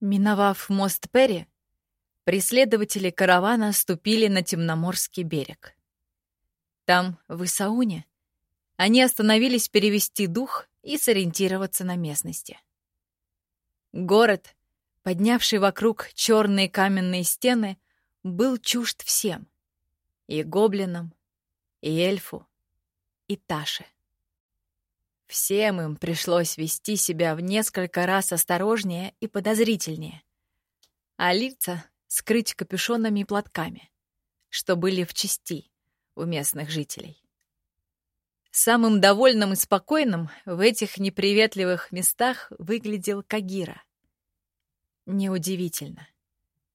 Миновав мост Перри, преследователи каравана ступили на Темноморский берег. Там, в Исауне, они остановились перевести дух и сориентироваться на местности. Город, поднявший вокруг черные каменные стены, был чужд всем — и гоблинам, и эльфу, и Таше. Всем им пришлось вести себя в несколько раз осторожнее и подозрительнее, а лица скрыть капюшонами и платками, что были в чести у местных жителей. Самым довольным и спокойным в этих неприветливых местах выглядел Кагира. Неудивительно.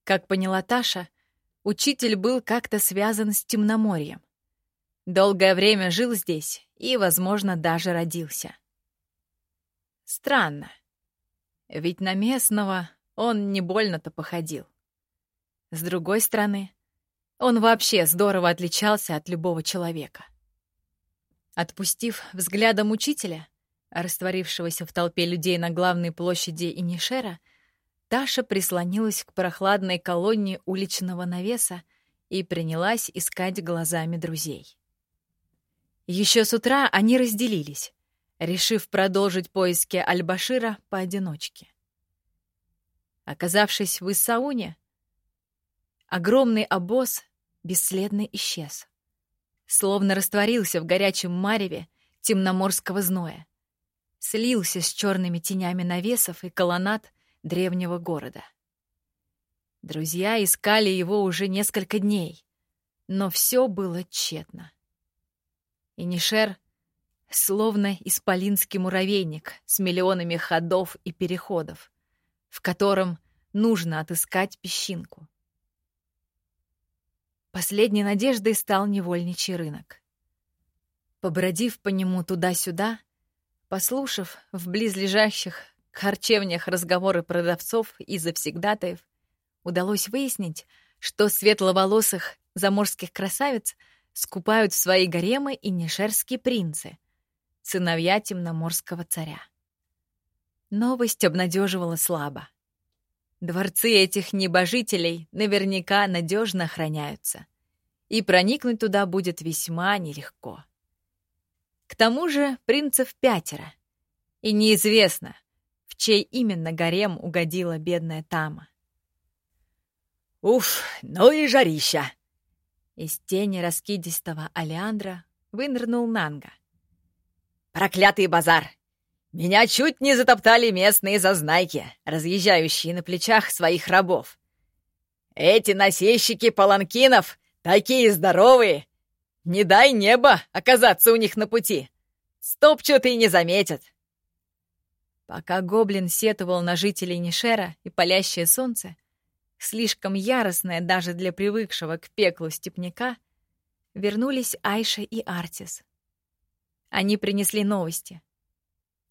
Как поняла Таша, учитель был как-то связан с Темноморьем. Долгое время жил здесь и, возможно, даже родился. Странно. Ведь на местного он не больно-то походил. С другой стороны, он вообще здорово отличался от любого человека. Отпустив взглядом учителя, растворившегося в толпе людей на главной площади Инишера, Таша прислонилась к прохладной колонне уличного навеса и принялась искать глазами друзей. Еще с утра они разделились, решив продолжить поиски Аль-Башира поодиночке. Оказавшись в Иссауне, огромный обоз бесследно исчез, словно растворился в горячем мареве темноморского зноя, слился с черными тенями навесов и колоннад древнего города. Друзья искали его уже несколько дней, но все было тщетно. И Нишер, словно исполинский муравейник с миллионами ходов и переходов, в котором нужно отыскать песчинку. Последней надеждой стал невольничий рынок. Побродив по нему туда-сюда, послушав в близлежащих харчевнях разговоры продавцов и завсегдатаев, удалось выяснить, что светловолосых заморских красавиц — скупают в свои гаремы и нешерские принцы, сыновья темноморского царя. Новость обнадеживала слабо. Дворцы этих небожителей наверняка надежно охраняются, и проникнуть туда будет весьма нелегко. К тому же принцев пятеро, и неизвестно, в чей именно гарем угодила бедная Тама. «Уф, ну и жарища!» Из тени раскидистого Алиандра вынырнул Нанга. «Проклятый базар! Меня чуть не затоптали местные зазнайки, разъезжающие на плечах своих рабов. Эти носильщики паланкинов такие здоровые! Не дай небо оказаться у них на пути! Стопчут и не заметят!» Пока гоблин сетовал на жителей Нишера и палящее солнце, слишком яростная даже для привыкшего к пеклу степняка, вернулись Айша и Артис. Они принесли новости,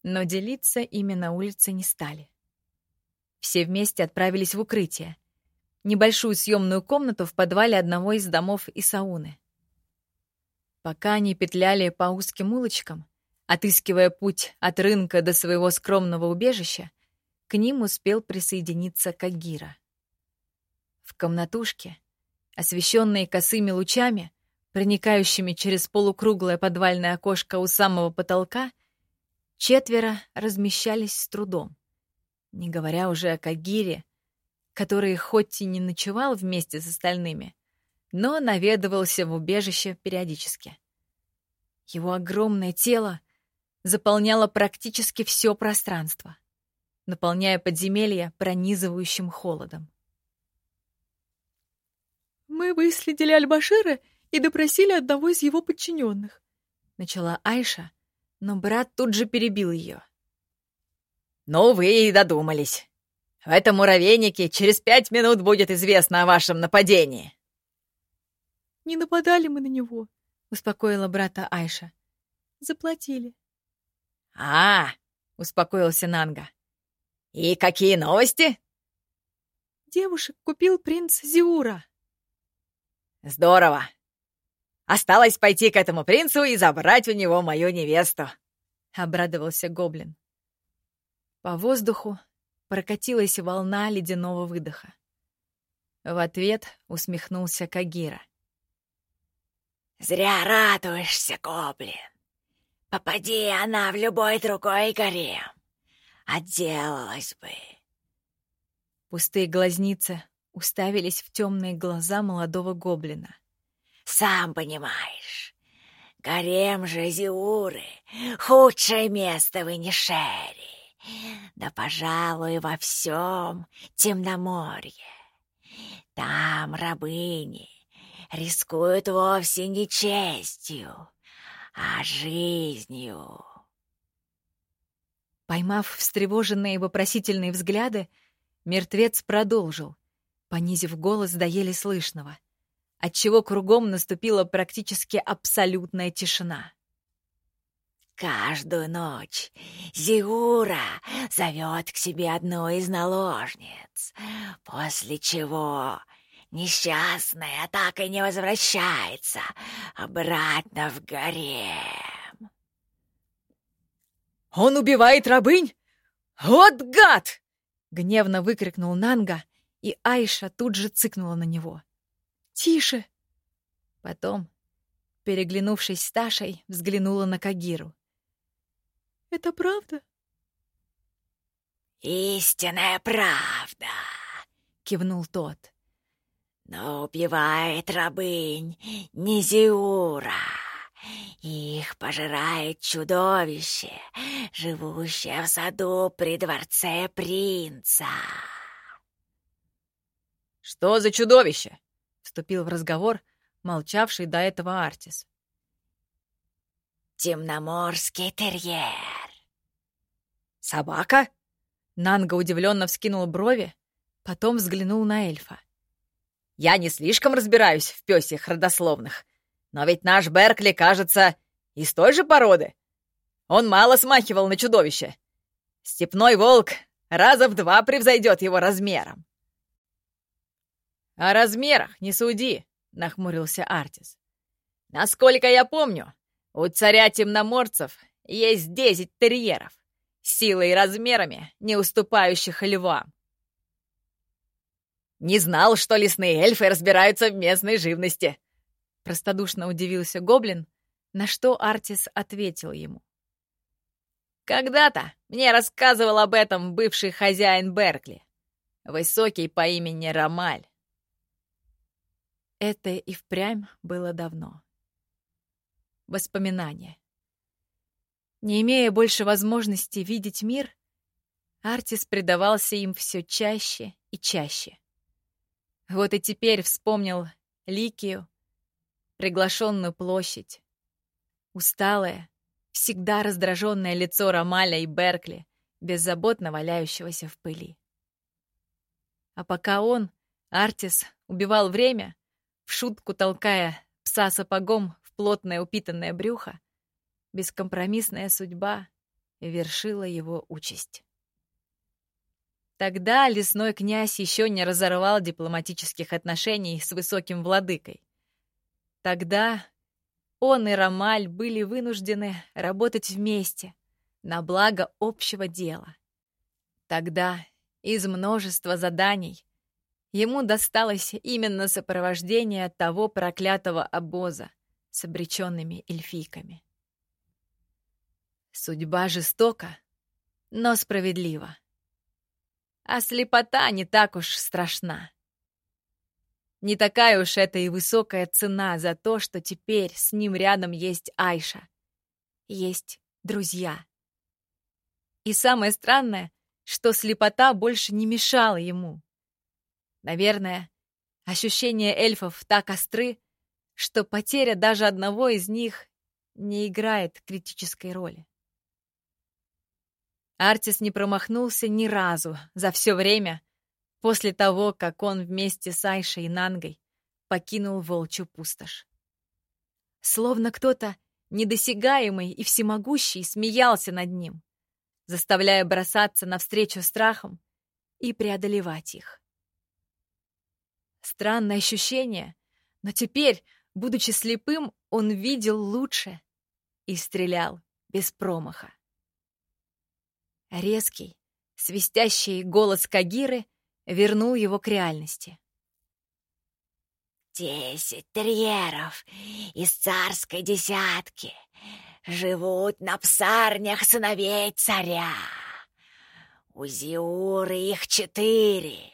но делиться ими на улице не стали. Все вместе отправились в укрытие, небольшую съемную комнату в подвале одного из домов Исауны. Пока они петляли по узким улочкам, отыскивая путь от рынка до своего скромного убежища, к ним успел присоединиться Кагира. В комнатушке, освещенной косыми лучами, проникающими через полукруглое подвальное окошко у самого потолка, четверо размещались с трудом. Не говоря уже о Кагире, который хоть и не ночевал вместе с остальными, но наведывался в убежище периодически. Его огромное тело заполняло практически все пространство, наполняя подземелье пронизывающим холодом. «Мы выследили Альбашира и допросили одного из его подчиненных», — начала Айша, но брат тут же перебил ее. «Ну, вы и додумались. В этом муравейнике через пять минут будет известно о вашем нападении». «Не нападали мы на него», — успокоила брата Айша. «Заплатили». «А, — успокоился Нанга. «И какие новости?» «Девушек купил принц Зиура». Здорово. Осталось пойти к этому принцу и забрать у него мою невесту. Обрадовался гоблин. По воздуху прокатилась волна ледяного выдоха. В ответ усмехнулся Кагира. «Зря радуешься, гоблин. Попади она в любой другой горе. Отделалась бы». Пустые глазницы уставились в темные глаза молодого гоблина. «Сам понимаешь, гарем же Зиуры — худшее место в Инишере, да, пожалуй, во всем Темноморье. Там рабыни рискуют вовсе не честью, а жизнью». Поймав встревоженные вопросительные взгляды, мертвец продолжил, понизив голос до еле слышного, отчего кругом наступила практически абсолютная тишина. Каждую ночь Зиура зовет к себе одну из наложниц, после чего несчастная так и не возвращается обратно в гарем. «Он убивает рабынь? Вот гад!» — гневно выкрикнул Нанга, и Айша тут же цыкнула на него. «Тише!» Потом, переглянувшись с Ташей, взглянула на Кагиру. «Это правда?» «Истинная правда!» — кивнул тот. «Но убивает рабынь не Зиура. Их пожирает чудовище, живущее в саду при дворце принца». «Что за чудовище?» — вступил в разговор молчавший до этого Артис. «Темноморский терьер». «Собака?» Нанга удивленно вскинул брови, потом взглянул на эльфа. «Я не слишком разбираюсь в пёсях родословных, но ведь наш Беркли, кажется, из той же породы. Он мало смахивал на чудовище. Степной волк раза в два превзойдет его размером». «О размерах не суди», — нахмурился Артис. «Насколько я помню, у царя темноморцев есть десять терьеров, силой и размерами, не уступающих львам. «Не знал, что лесные эльфы разбираются в местной живности!» Простодушно удивился гоблин, на что Артис ответил ему. «Когда-то мне рассказывал об этом бывший хозяин Беркли, высокий по имени Ромаль. Это и впрямь было давно. Воспоминания. Не имея больше возможности видеть мир, Артис предавался им все чаще и чаще. Вот и теперь вспомнил Ликию, приглашенную площадь, усталое, всегда раздраженное лицо Ромаля и Беркли, беззаботно валяющегося в пыли. А пока он, Артис, убивал время, в шутку толкая пса сапогом в плотное упитанное брюхо, бескомпромиссная судьба вершила его участь. Тогда лесной князь еще не разорвал дипломатических отношений с высоким владыкой. Тогда он и Ромаль были вынуждены работать вместе на благо общего дела. Тогда из множества заданий Ему досталось именно сопровождение того проклятого обоза с обреченными эльфийками. Судьба жестока, но справедлива. А слепота не так уж страшна. Не такая уж это и высокая цена за то, что теперь с ним рядом есть Айша. Есть друзья. И самое странное, что слепота больше не мешала ему. Наверное, ощущения эльфов так остры, что потеря даже одного из них не играет критической роли. Артис не промахнулся ни разу за все время после того, как он вместе с Айшей и Нангой покинул волчью пустошь. Словно кто-то недосягаемый и всемогущий смеялся над ним, заставляя бросаться навстречу страхам и преодолевать их. Странное ощущение, но теперь, будучи слепым, он видел лучше и стрелял без промаха. Резкий, Свистящий голос Кагиры вернул его к реальности. «Десять терьеров из царской десятки живут на псарнях сыновей царя. У Зиуры их четыре,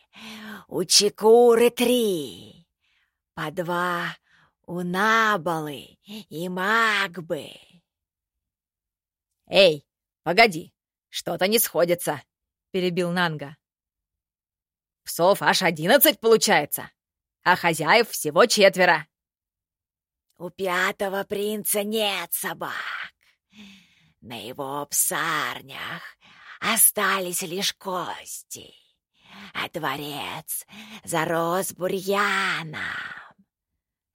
у Чекуры три, по два у Набалы и Магбы. «Эй, погоди, что-то не сходится», — перебил Нанга. «Псов аж одиннадцать получается, а хозяев всего четверо». «У пятого принца нет собак. На его псарнях остались лишь кости, а дворец зарос бурьяном.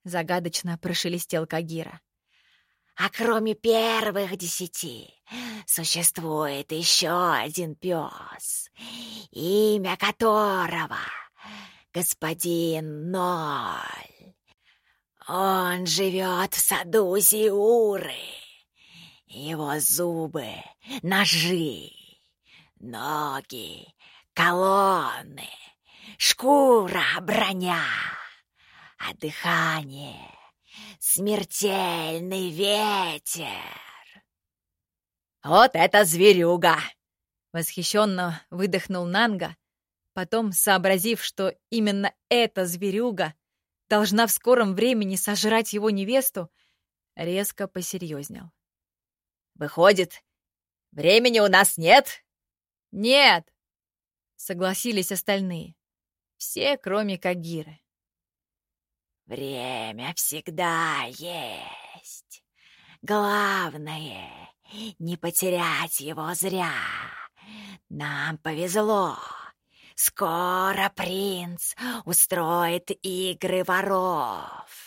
Загадочно прошелестел Кагира. А кроме первых десяти существует еще один пес, имя которого господин Ноль. Он живет в саду Зиуры. Его зубы — ножи, ноги — колонны, шкура — броня а дыхание — смертельный ветер. «Вот это зверюга!» — восхищенно выдохнул Нанга, потом, сообразив, что именно эта зверюга должна в скором времени сожрать его невесту, резко посерьезнел. «Выходит, времени у нас нет?» «Нет!» — согласились остальные. Все, кроме Кагиры. Время всегда есть. Главное — не потерять его зря. Нам повезло. Скоро принц устроит игры воров.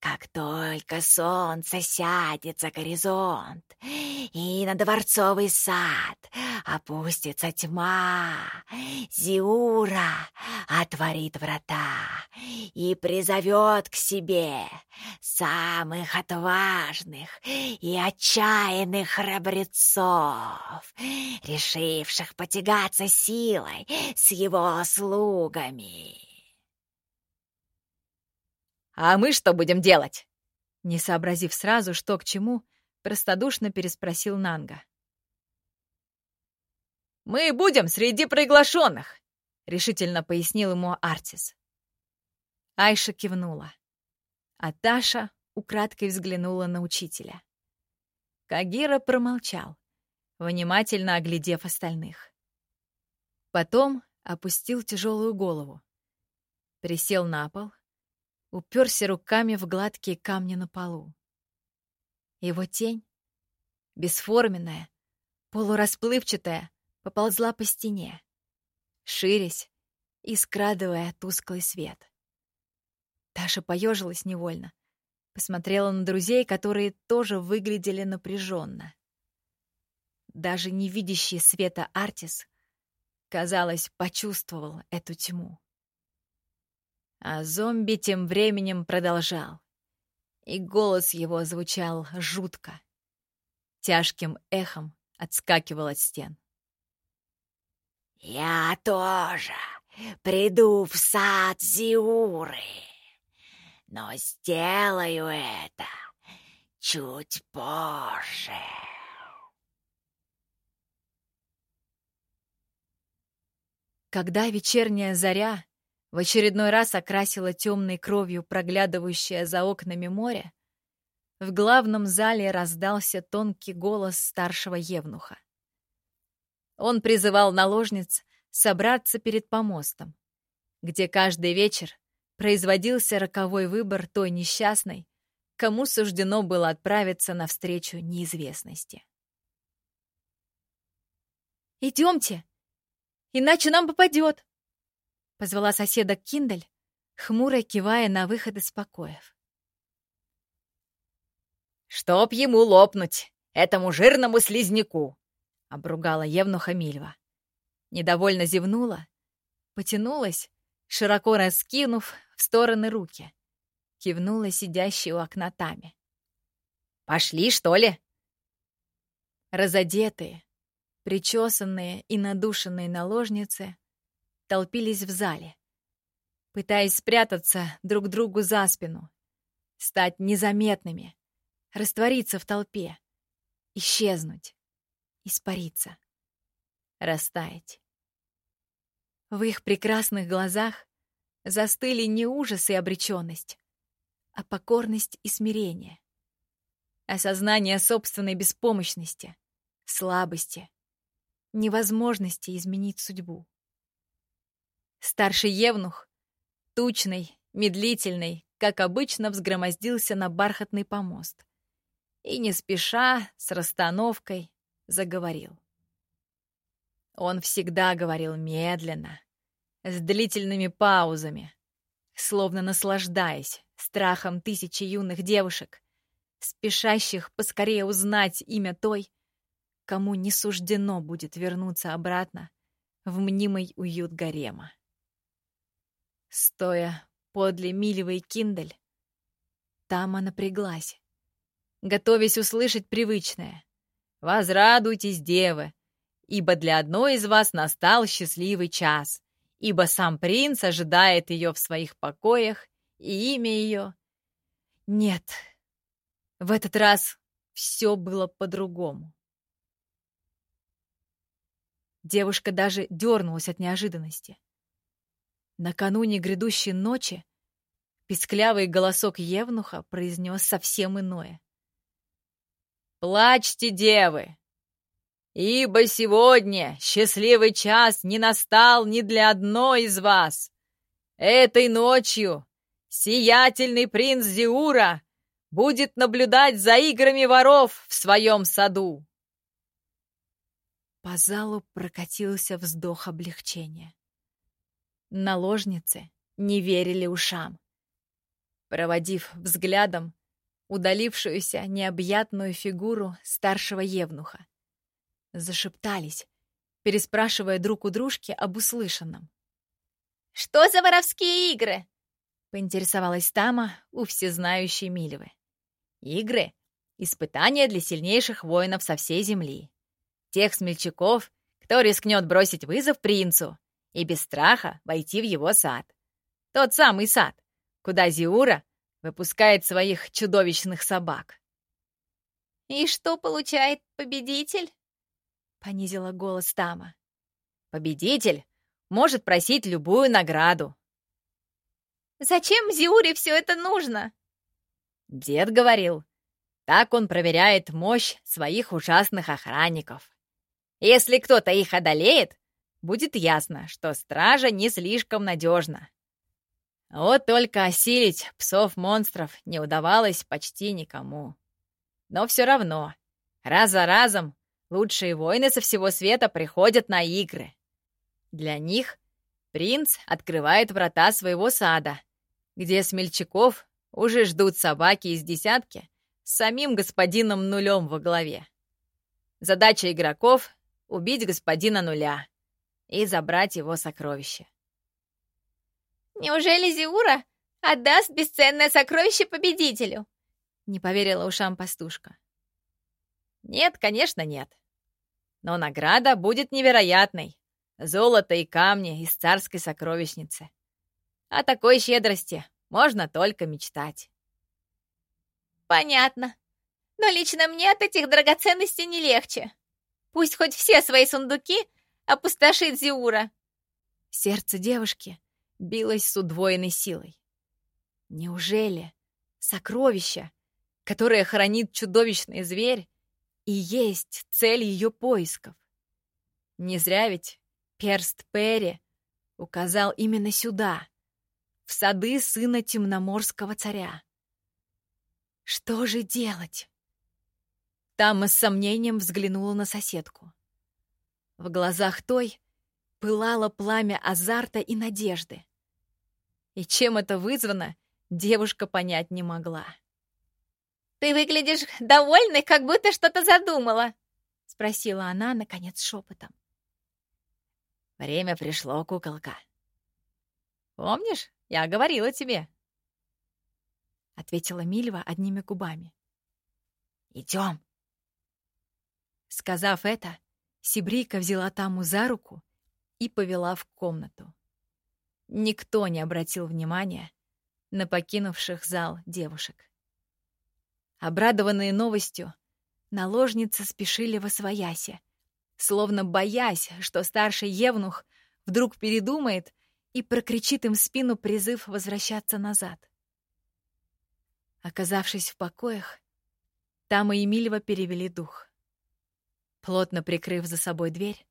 Как только солнце сядет за горизонт, и на дворцовый сад опустится тьма, Зиура отворит врата и призовет к себе самых отважных и отчаянных храбрецов, решивших потягаться силой с его слугами. «А мы что будем делать?» Не сообразив сразу, что к чему, простодушно переспросил Нанга. «Мы будем среди приглашенных», — решительно пояснил ему Артис. Айша кивнула, а Таша украдкой взглянула на учителя. Кагира промолчал, внимательно оглядев остальных. Потом опустил тяжелую голову, присел на пол, уперся руками в гладкие камни на полу. Его тень, бесформенная, полурасплывчатая, поползла по стене, ширясь и скрадывая тусклый свет. Таша поежилась невольно, посмотрела на друзей, которые тоже выглядели напряженно. Даже не видящий света Артис, казалось, почувствовал эту тьму. А зомби тем временем продолжал. И голос его звучал жутко. Тяжким эхом отскакивал от стен. «Я тоже приду в сад Зиуры, но сделаю это чуть позже». Когда вечерняя заря в очередной раз окрасила темной кровью проглядывающее за окнами море, в главном зале раздался тонкий голос старшего евнуха. Он призывал наложниц собраться перед помостом, где каждый вечер производился роковой выбор той несчастной, кому суждено было отправиться навстречу неизвестности. «Идемте, иначе нам попадет!» — позвала соседа Киндель, хмуро кивая на выход из покоев. «Чтоб ему лопнуть, этому жирному слизняку!» — обругала Евнуха Мильва. Недовольно зевнула, потянулась, широко раскинув в стороны руки. Кивнула сидящей у окна Тами. «Пошли, что ли?» Разодетые, Причесанные и надушенные наложницы толпились в зале, пытаясь спрятаться друг другу за спину, стать незаметными, раствориться в толпе, исчезнуть, испариться, растаять. В их прекрасных глазах застыли не ужас и обреченность, а покорность и смирение, осознание собственной беспомощности, слабости, невозможности изменить судьбу. Старший Евнух, тучный, медлительный, как обычно, взгромоздился на бархатный помост и, не спеша, с расстановкой, заговорил. Он всегда говорил медленно, с длительными паузами, словно наслаждаясь страхом тысячи юных девушек, спешащих поскорее узнать имя той, кому не суждено будет вернуться обратно в мнимый уют гарема. Стоя подле Милевой Киндель, Тама напряглась, готовясь услышать привычное. «Возрадуйтесь, девы, ибо для одной из вас настал счастливый час, ибо сам принц ожидает ее в своих покоях, и имя ее...» Нет, в этот раз все было по-другому. Девушка даже дернулась от неожиданности. Накануне грядущей ночи писклявый голосок Евнуха произнес совсем иное. «Плачьте, девы! Ибо сегодня счастливый час не настал ни для одной из вас. Этой ночью сиятельный принц Зиура будет наблюдать за играми воров в своем саду. По залу прокатился вздох облегчения. Наложницы не верили ушам. Проводив взглядом удалившуюся необъятную фигуру старшего евнуха, зашептались, переспрашивая друг у дружки об услышанном. «Что за воровские игры?» — поинтересовалась Тама у всезнающей Милевы. «Игры — испытания для сильнейших воинов со всей земли тех смельчаков, кто рискнет бросить вызов принцу и без страха войти в его сад. Тот самый сад, куда Зиура выпускает своих чудовищных собак. «И что получает победитель?» — понизила голос Тама. «Победитель может просить любую награду». «Зачем Зиуре все это нужно?» Дед говорил, так он проверяет мощь своих ужасных охранников. Если кто-то их одолеет, будет ясно, что стража не слишком надежна. Вот только осилить псов-монстров не удавалось почти никому. Но все равно, раз за разом, лучшие воины со всего света приходят на игры. Для них принц открывает врата своего сада, где смельчаков уже ждут собаки из десятки с самим господином нулем во главе. Задача игроков убить господина нуля и забрать его сокровище. «Неужели Зиура отдаст бесценное сокровище победителю?» — не поверила ушам пастушка. «Нет, конечно, нет. Но награда будет невероятной. Золото и камни из царской сокровищницы. О такой щедрости можно только мечтать». «Понятно. Но лично мне от этих драгоценностей не легче. Пусть хоть все свои сундуки опустошит Зиура. Сердце девушки билось с удвоенной силой. Неужели сокровище, которое хранит чудовищный зверь, и есть цель ее поисков? Не зря ведь перст Перри указал именно сюда, в сады сына темноморского царя. Что же делать? Тама с сомнением взглянула на соседку. В глазах той пылало пламя азарта и надежды. И чем это вызвано, девушка понять не могла. «Ты выглядишь довольной, как будто что-то задумала», — спросила она, наконец, шепотом. «Время пришло, куколка. Помнишь, я говорила тебе?» — ответила Мильва одними губами. «Идем!» Сказав это, Сибрийка взяла Таму за руку и повела в комнату. Никто не обратил внимания на покинувших зал девушек. Обрадованные новостью, наложницы спешили во свояси, словно боясь, что старший евнух вдруг передумает и прокричит им в спину призыв возвращаться назад. Оказавшись в покоях, там и Емельева перевели дух. Плотно прикрыв за собой дверь,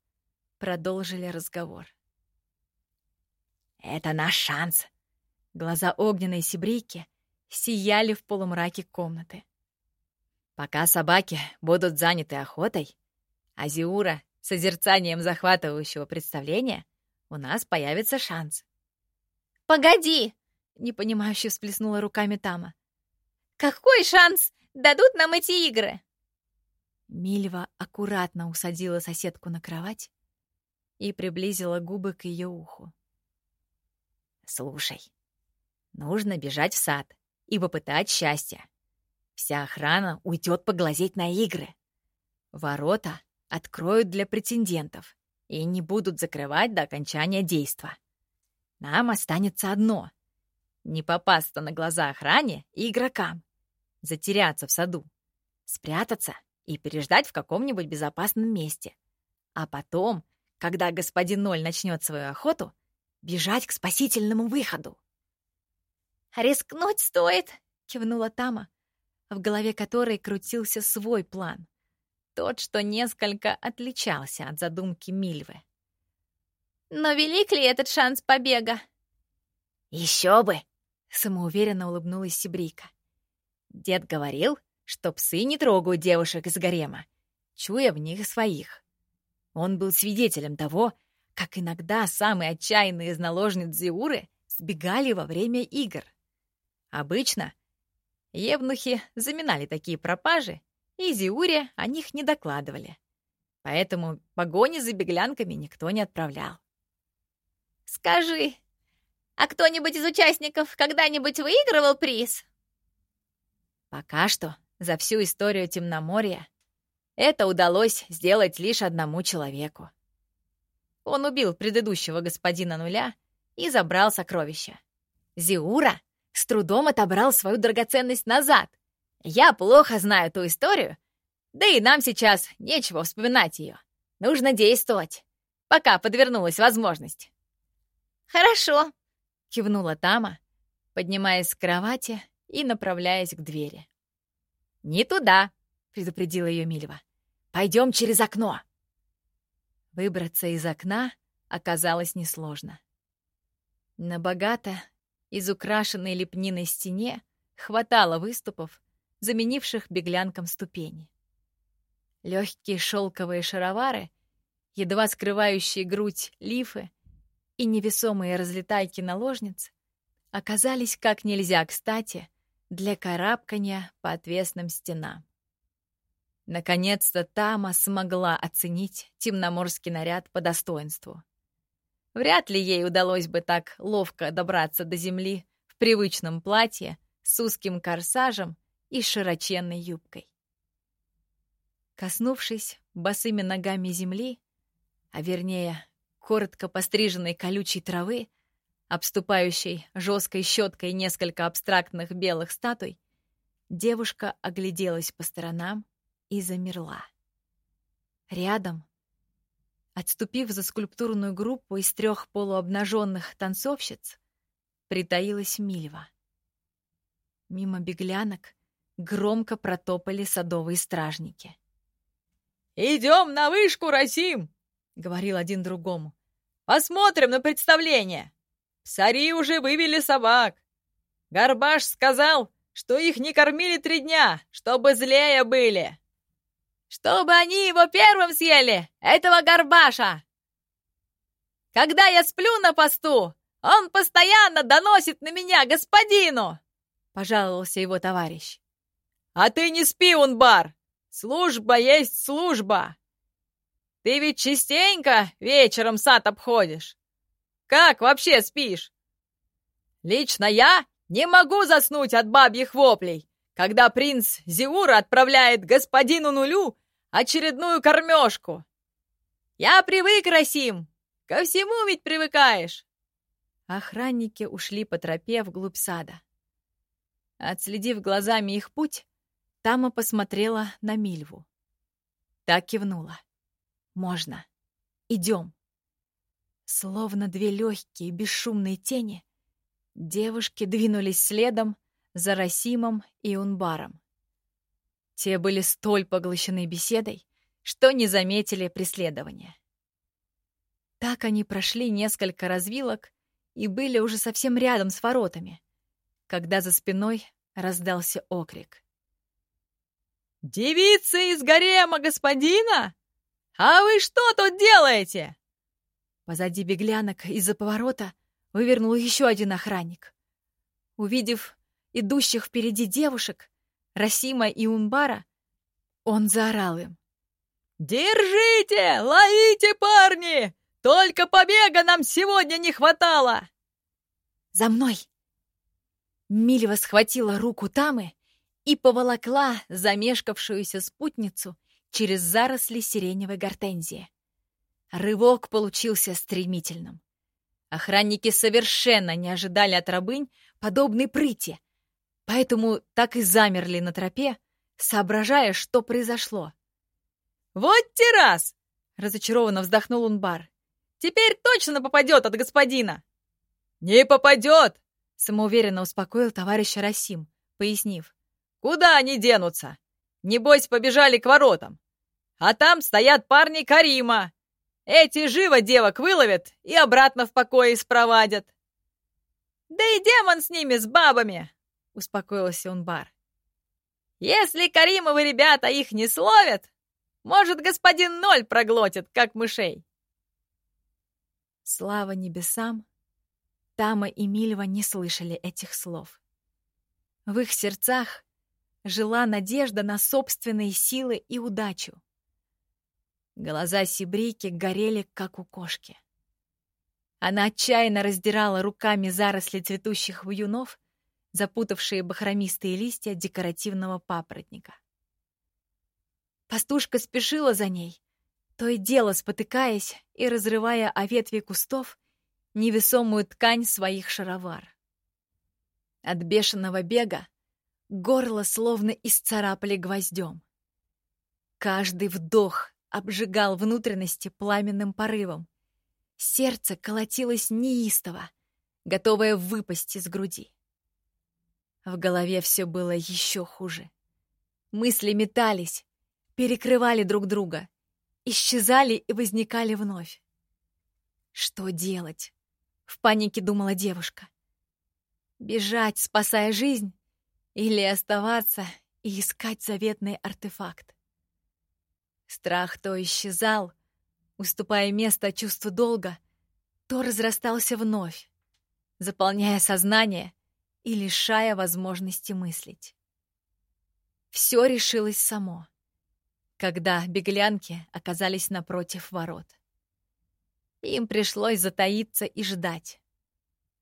продолжили разговор. «Это наш шанс!» Глаза огненной сибрейки сияли в полумраке комнаты. «Пока собаки будут заняты охотой, а Зиура — созерцанием захватывающего представления, у нас появится шанс». «Погоди!» — непонимающе всплеснула руками Тама. «Какой шанс дадут нам эти игры?» Мильва аккуратно усадила соседку на кровать и приблизила губы к ее уху. «Слушай, нужно бежать в сад и попытать счастья. Вся охрана уйдет поглазеть на игры. Ворота откроют для претендентов и не будут закрывать до окончания действа. Нам останется одно — не попасться на глаза охране и игрокам, затеряться в саду, спрятаться и переждать в каком-нибудь безопасном месте. А потом, когда господин Ноль начнет свою охоту, бежать к спасительному выходу. «Рискнуть стоит», — кивнула Тама, в голове которой крутился свой план. Тот, что несколько отличался от задумки Мильвы. «Но велик ли этот шанс побега?» «Еще бы!» — самоуверенно улыбнулась Сибрийка. Дед говорил, что псы не трогают девушек из гарема, чуя в них своих. Он был свидетелем того, как иногда самые отчаянные из наложниц Зиуры сбегали во время игр. Обычно евнухи заминали такие пропажи, и Зиуре о них не докладывали. Поэтому погони за беглянками никто не отправлял. «Скажи, а кто-нибудь из участников когда-нибудь выигрывал приз?» Пока что за всю историю Темноморья это удалось сделать лишь одному человеку. Он убил предыдущего господина Нуля и забрал сокровища. Зиура с трудом отобрал свою драгоценность назад. Я плохо знаю ту историю, да и нам сейчас нечего вспоминать ее. Нужно действовать, пока подвернулась возможность. «Хорошо», — кивнула Тама, поднимаясь с кровати и направляясь к двери. «Не туда!» — предупредила ее Мильва. «Пойдем через окно!» Выбраться из окна оказалось несложно. На богато изукрашенной лепниной стене хватало выступов, заменивших беглянкам ступени. Легкие шелковые шаровары, едва скрывающие грудь лифы и невесомые разлетайки наложниц оказались как нельзя кстати для карабкания по отвесным стенам. Наконец-то Тама смогла оценить темноморский наряд по достоинству. Вряд ли ей удалось бы так ловко добраться до земли в привычном платье с узким корсажем и широченной юбкой. Коснувшись босыми ногами земли, а вернее, коротко постриженной колючей травы, обступающей жесткой щеткой несколько абстрактных белых статуй, девушка огляделась по сторонам и замерла. Рядом, отступив за скульптурную группу из трех полуобнаженных танцовщиц, притаилась Мильва. Мимо беглянок громко протопали садовые стражники. «Идем на вышку, Расим!» — говорил один другому. «Посмотрим на представление!» Псари уже вывели собак. Горбаш сказал, что их не кормили три дня, чтобы злее были. Чтобы они его первым съели, этого горбаша. Когда я сплю на посту, он постоянно доносит на меня господину, пожаловался его товарищ. А ты не спи, Унбар, служба есть служба. Ты ведь частенько вечером сад обходишь. Как вообще спишь? Лично я не могу заснуть от бабьих воплей, когда принц Зиура отправляет господину Нулю очередную кормежку. Я привык, Расим! Ко всему ведь привыкаешь!» Охранники ушли по тропе вглубь сада. Отследив глазами их путь, Тама посмотрела на Мильву. Так кивнула. «Можно. Идем». Словно две легкие, бесшумные тени, девушки двинулись следом за Расимом и Унбаром. Те были столь поглощены беседой, что не заметили преследования. Так они прошли несколько развилок и были уже совсем рядом с воротами, когда за спиной раздался окрик. «Девица из гарема господина? А вы что тут делаете?» Позади беглянок из-за поворота вывернул еще один охранник. Увидев идущих впереди девушек, Расима и Умбара, он заорал им. «Держите! Ловите, парни! Только побега нам сегодня не хватало!» «За мной!» Мильва схватила руку Тамы и поволокла замешкавшуюся спутницу через заросли сиреневой гортензии. Рывок получился стремительным. Охранники совершенно не ожидали от рабынь подобной прыти, поэтому так и замерли на тропе, соображая, что произошло. «Вот те раз!» — разочарованно вздохнул Унбар. «Теперь точно попадет от господина!» «Не попадет!» — самоуверенно успокоил товарищ Расим, пояснив. «Куда они денутся? Небось, побежали к воротам. А там стоят парни Карима. Эти живо девок выловят и обратно в покое спровадят». «Да и демон с ними, с бабами!» — успокоился Унбар. «Если Каримовы ребята их не словят, может, господин Ноль проглотит, как мышей!» Слава небесам, Тама и Мильва не слышали этих слов. В их сердцах жила надежда на собственные силы и удачу. Глаза Сибрики горели, как у кошки. Она отчаянно раздирала руками заросли цветущих вьюнов, запутавшие бахромистые листья декоративного папоротника. Пастушка спешила за ней, то и дело спотыкаясь и разрывая о ветви кустов невесомую ткань своих шаровар. От бешеного бега горло словно исцарапали гвоздем. Каждый вдох обжигал внутренности пламенным порывом. Сердце колотилось неистово, готовое выпасть из груди. В голове все было еще хуже. Мысли метались, перекрывали друг друга, исчезали и возникали вновь. Что делать? В панике думала девушка. Бежать, спасая жизнь, или оставаться и искать заветный артефакт? Страх то исчезал, уступая место чувству долга, то разрастался вновь, заполняя сознание и лишая возможности мыслить. Все решилось само когда беглянки оказались напротив ворот. Им пришлось затаиться и ждать,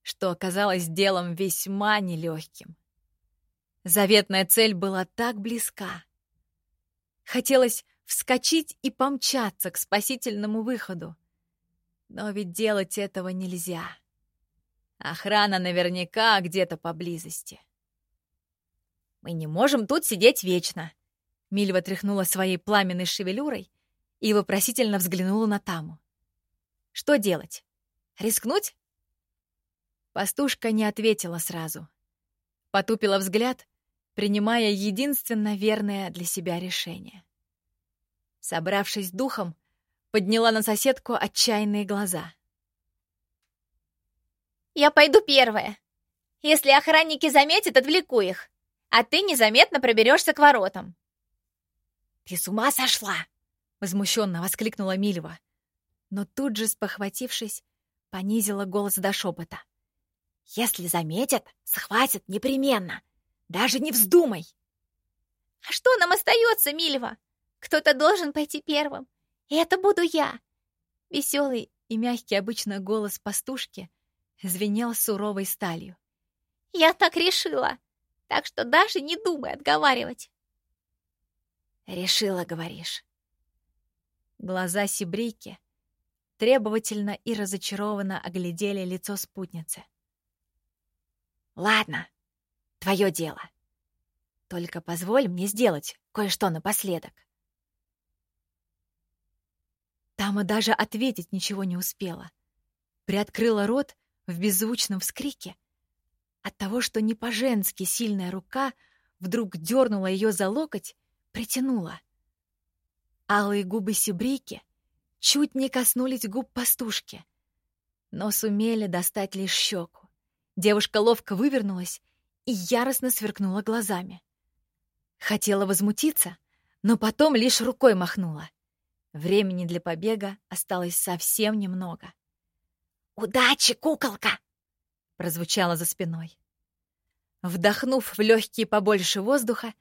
что оказалось делом весьма нелегким. Заветная цель была так близка. Хотелось вскочить и помчаться к спасительному выходу. Но ведь делать этого нельзя. Охрана наверняка где-то поблизости. «Мы не можем тут сидеть вечно», Мильва тряхнула своей пламенной шевелюрой и вопросительно взглянула на Таму. «Что делать? Рискнуть?» Пастушка не ответила сразу. Потупила взгляд, принимая единственно верное для себя решение. Собравшись духом, подняла на соседку отчаянные глаза. «Я пойду первая. Если охранники заметят, отвлеку их, а ты незаметно проберешься к воротам. «Ты с ума сошла!» — возмущенно воскликнула Мильва. Но тут же, спохватившись, понизила голос до шепота. «Если заметят, схватят непременно. Даже не вздумай!» «А что нам остается, Мильва? Кто-то должен пойти первым, и это буду я!» Веселый и мягкий обычно голос пастушки звенел суровой сталью. «Я так решила, так что даже не думай отговаривать!» «Решила, говоришь?» Глаза сибрейки требовательно и разочарованно оглядели лицо спутницы. «Ладно, твое дело. Только позволь мне сделать кое-что напоследок». Тама даже ответить ничего не успела. Приоткрыла рот в беззвучном вскрике от того, что не по-женски сильная рука вдруг дернула ее за локоть, притянула. Алые губы сибрейки чуть не коснулись губ пастушки, но сумели достать лишь щеку. Девушка ловко вывернулась и яростно сверкнула глазами. Хотела возмутиться, но потом лишь рукой махнула. Времени для побега осталось совсем немного. «Удачи, куколка!» — прозвучало за спиной. Вдохнув в легкие побольше воздуха,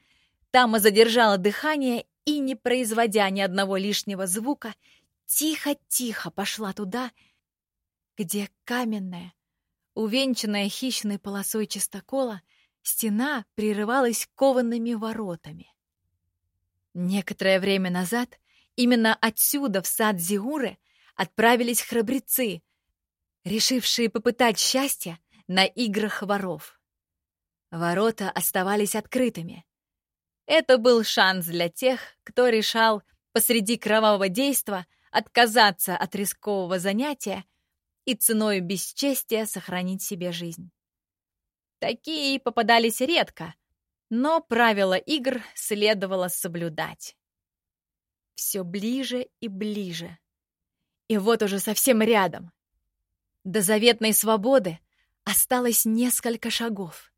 Тама задержала дыхание и, не производя ни одного лишнего звука, тихо-тихо пошла туда, где каменная, увенчанная хищной полосой чистокола, стена прерывалась коваными воротами. Некоторое время назад именно отсюда, в сад Зиуры, отправились храбрецы, решившие попытать счастье на играх воров. Ворота оставались открытыми. Это был шанс для тех, кто решал посреди кровавого действа отказаться от рискового занятия и ценой бесчестия сохранить себе жизнь. Такие попадались редко, но правила игр следовало соблюдать. Все ближе и ближе. И вот уже совсем рядом, до заветной свободы осталось несколько шагов.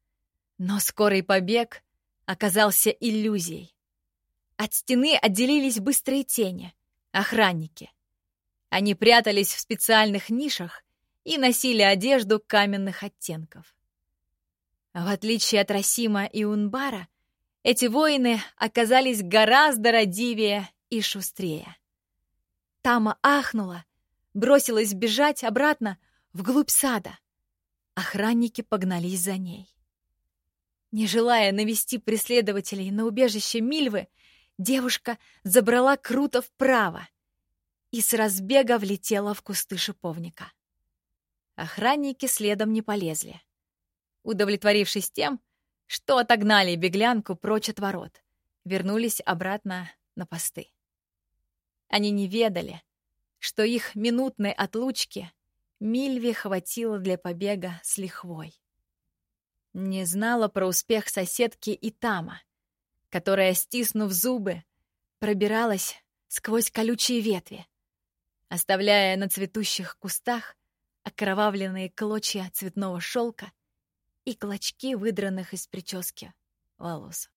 Но скорый побег оказался иллюзией. От стены отделились быстрые тени, охранники. Они прятались в специальных нишах и носили одежду каменных оттенков. В отличие от Расима и Унбара, эти воины оказались гораздо родивее и шустрее. Тама ахнула, бросилась бежать обратно, вглубь сада. Охранники погнались за ней. Не желая навести преследователей на убежище Мильвы, девушка забрала круто вправо и с разбега влетела в кусты шиповника. Охранники следом не полезли. Удовлетворившись тем, что отогнали беглянку прочь от ворот, вернулись обратно на посты. Они не ведали, что их минутной отлучки Мильве хватило для побега с лихвой. Не знала про успех соседки и Тама, которая, стиснув зубы, пробиралась сквозь колючие ветви, оставляя на цветущих кустах окровавленные клочья цветного шелка и клочки выдранных из прически волос.